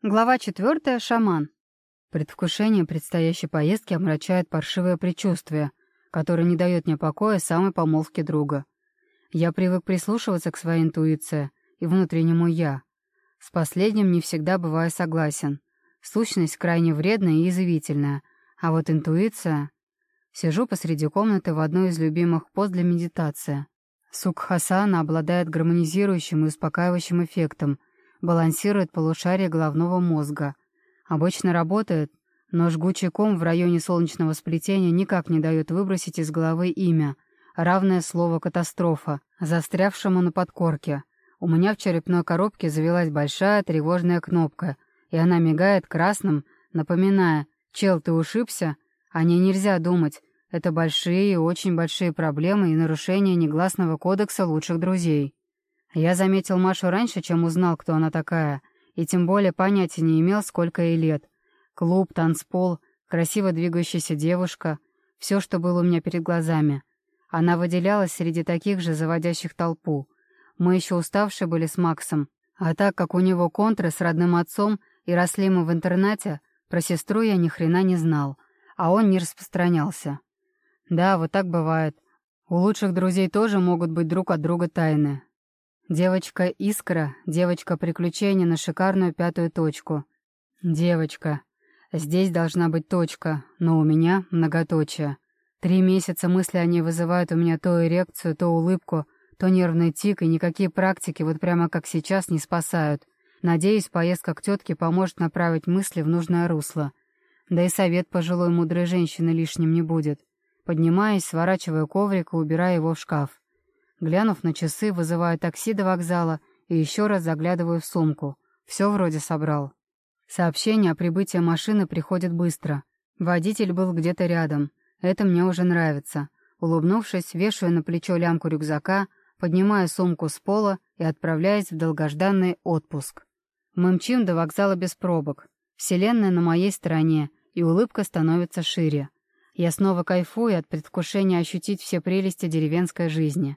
Глава четвертая. Шаман. Предвкушение предстоящей поездки омрачает паршивое предчувствие, которое не дает мне покоя самой помолвки друга. Я привык прислушиваться к своей интуиции и внутреннему «я». С последним не всегда бываю согласен. Сущность крайне вредная и язвительная, а вот интуиция... Сижу посреди комнаты в одной из любимых поз для медитации. Сукхасана обладает гармонизирующим и успокаивающим эффектом — балансирует полушарие головного мозга. Обычно работает, но жгучий ком в районе солнечного сплетения никак не дает выбросить из головы имя, равное слову «катастрофа», застрявшему на подкорке. У меня в черепной коробке завелась большая тревожная кнопка, и она мигает красным, напоминая «Чел, ты ушибся?» О ней нельзя думать. Это большие очень большие проблемы и нарушения негласного кодекса лучших друзей. Я заметил Машу раньше, чем узнал, кто она такая, и тем более понятия не имел, сколько ей лет. Клуб, танцпол, красиво двигающаяся девушка — все, что было у меня перед глазами. Она выделялась среди таких же, заводящих толпу. Мы еще уставшие были с Максом, а так как у него контры с родным отцом и росли мы в интернате, про сестру я ни хрена не знал, а он не распространялся. Да, вот так бывает. У лучших друзей тоже могут быть друг от друга тайны, Девочка-искра, девочка-приключение на шикарную пятую точку. Девочка. Здесь должна быть точка, но у меня многоточие. Три месяца мысли о ней вызывают у меня то эрекцию, то улыбку, то нервный тик, и никакие практики, вот прямо как сейчас, не спасают. Надеюсь, поездка к тетке поможет направить мысли в нужное русло. Да и совет пожилой мудрой женщины лишним не будет. Поднимаясь, сворачиваю коврик и убираю его в шкаф. Глянув на часы, вызываю такси до вокзала и еще раз заглядываю в сумку. Все вроде собрал. Сообщение о прибытии машины приходит быстро. Водитель был где-то рядом. Это мне уже нравится. Улыбнувшись, вешаю на плечо лямку рюкзака, поднимаю сумку с пола и отправляюсь в долгожданный отпуск. Мы мчим до вокзала без пробок. Вселенная на моей стороне, и улыбка становится шире. Я снова кайфую от предвкушения ощутить все прелести деревенской жизни.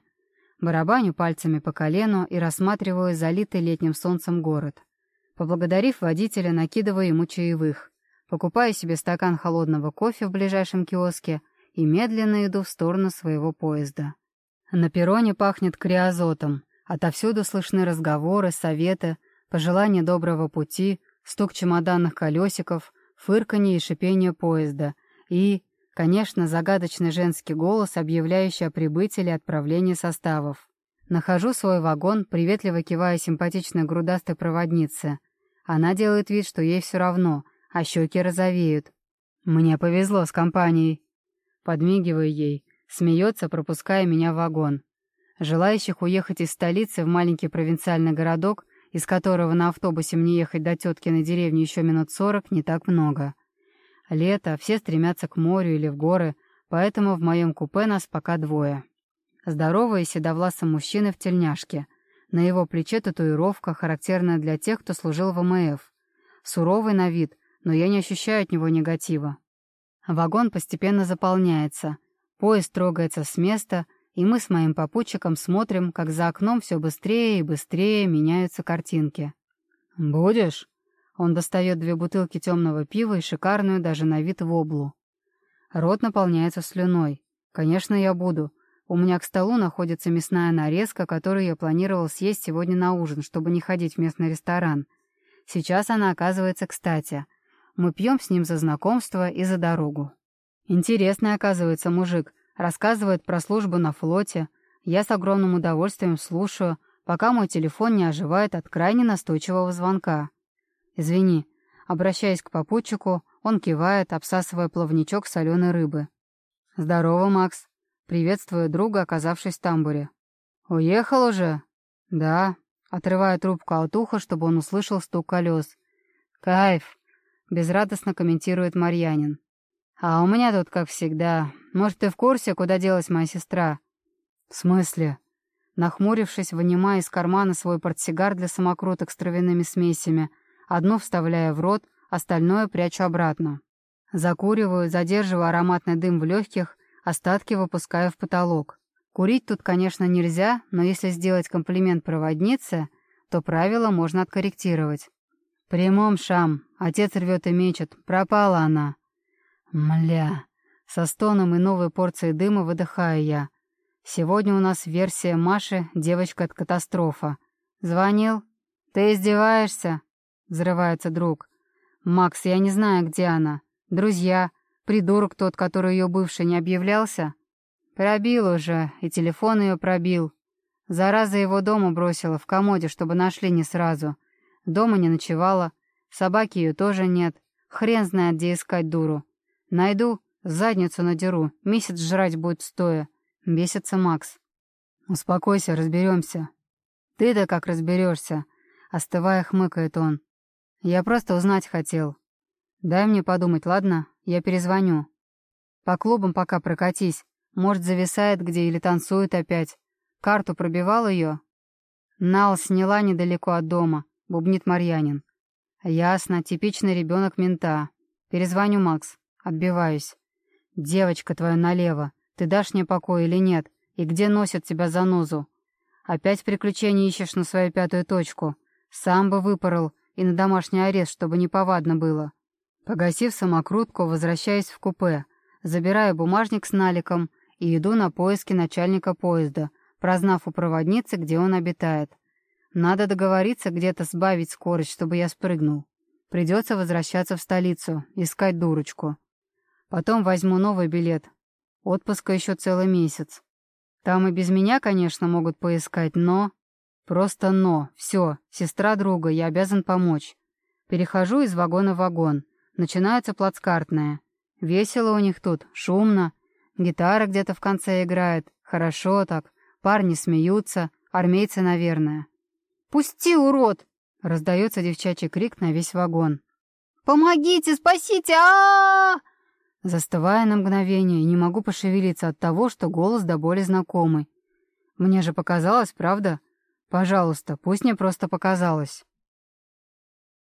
Барабаню пальцами по колену и рассматриваю залитый летним солнцем город. Поблагодарив водителя, накидываю ему чаевых. Покупаю себе стакан холодного кофе в ближайшем киоске и медленно иду в сторону своего поезда. На перроне пахнет криозотом. Отовсюду слышны разговоры, советы, пожелания доброго пути, стук чемоданных колесиков, фырканье и шипение поезда и Конечно, загадочный женский голос, объявляющий о прибытии или отправлении составов. Нахожу свой вагон, приветливо кивая симпатичной грудастой проводнице. Она делает вид, что ей все равно, а щеки розовеют. «Мне повезло с компанией». Подмигиваю ей, смеется, пропуская меня в вагон. Желающих уехать из столицы в маленький провинциальный городок, из которого на автобусе мне ехать до теткиной деревни еще минут сорок, не так много. Лето, все стремятся к морю или в горы, поэтому в моем купе нас пока двое. Здоровый и седовласый мужчина в тельняшке. На его плече татуировка, характерная для тех, кто служил в МФ. Суровый на вид, но я не ощущаю от него негатива. Вагон постепенно заполняется. Поезд трогается с места, и мы с моим попутчиком смотрим, как за окном все быстрее и быстрее меняются картинки. «Будешь?» Он достает две бутылки темного пива и шикарную даже на вид воблу. Рот наполняется слюной. Конечно, я буду. У меня к столу находится мясная нарезка, которую я планировал съесть сегодня на ужин, чтобы не ходить в местный ресторан. Сейчас она оказывается кстати. Мы пьем с ним за знакомство и за дорогу. Интересный, оказывается, мужик. Рассказывает про службу на флоте. Я с огромным удовольствием слушаю, пока мой телефон не оживает от крайне настойчивого звонка. «Извини». Обращаясь к попутчику, он кивает, обсасывая плавничок соленой рыбы. «Здорово, Макс. Приветствую друга, оказавшись в тамбуре». «Уехал уже?» «Да». Отрывая трубку от уха, чтобы он услышал стук колес. «Кайф», — безрадостно комментирует Марьянин. «А у меня тут, как всегда. Может, ты в курсе, куда делась моя сестра?» «В смысле?» Нахмурившись, вынимая из кармана свой портсигар для самокруток с травяными смесями — Одну вставляя в рот, остальное прячу обратно. Закуриваю, задерживаю ароматный дым в легких, остатки выпускаю в потолок. Курить тут, конечно, нельзя, но если сделать комплимент проводнице, то правила можно откорректировать. прямом, Шам. Отец рвет и мечет. Пропала она». «Мля». Со стоном и новой порцией дыма выдыхаю я. Сегодня у нас версия Маши «Девочка от катастрофа». «Звонил?» «Ты издеваешься?» — взрывается друг. «Макс, я не знаю, где она. Друзья, придурок тот, который ее бывший, не объявлялся?» «Пробил уже, и телефон ее пробил. Зараза его дома бросила, в комоде, чтобы нашли не сразу. Дома не ночевала, собаки ее тоже нет. Хрен знает, где искать дуру. Найду, задницу надеру, месяц жрать будет стоя. Бесится Макс. Успокойся, разберемся. Ты-то как разберешься? Остывая, хмыкает он. Я просто узнать хотел. Дай мне подумать, ладно? Я перезвоню. По клубам пока прокатись. Может, зависает где или танцует опять. Карту пробивал ее? Нал сняла недалеко от дома, бубнит Марьянин. Ясно, типичный ребенок мента. Перезвоню, Макс. Отбиваюсь. Девочка твоя налево. Ты дашь мне покой или нет? И где носят тебя за нозу? Опять приключения ищешь на свою пятую точку. Сам бы выпорол и на домашний арест, чтобы не повадно было. Погасив самокрутку, возвращаюсь в купе, забираю бумажник с наликом и иду на поиски начальника поезда, прознав у проводницы, где он обитает. Надо договориться где-то сбавить скорость, чтобы я спрыгнул. Придется возвращаться в столицу, искать дурочку. Потом возьму новый билет. Отпуска еще целый месяц. Там и без меня, конечно, могут поискать, но... Просто но. Все, сестра друга, я обязан помочь. Перехожу из вагона в вагон. Начинается плацкартная. Весело у них тут, шумно. Гитара где-то в конце играет. Хорошо так. Парни смеются. Армейцы, наверное. «Пусти, урод!» — раздается девчачий крик на весь вагон. «Помогите, спасите! а, -а, -а, Застывая на мгновение, не могу пошевелиться от того, что голос до боли знакомый. Мне же показалось, правда? Пожалуйста, пусть мне просто показалось.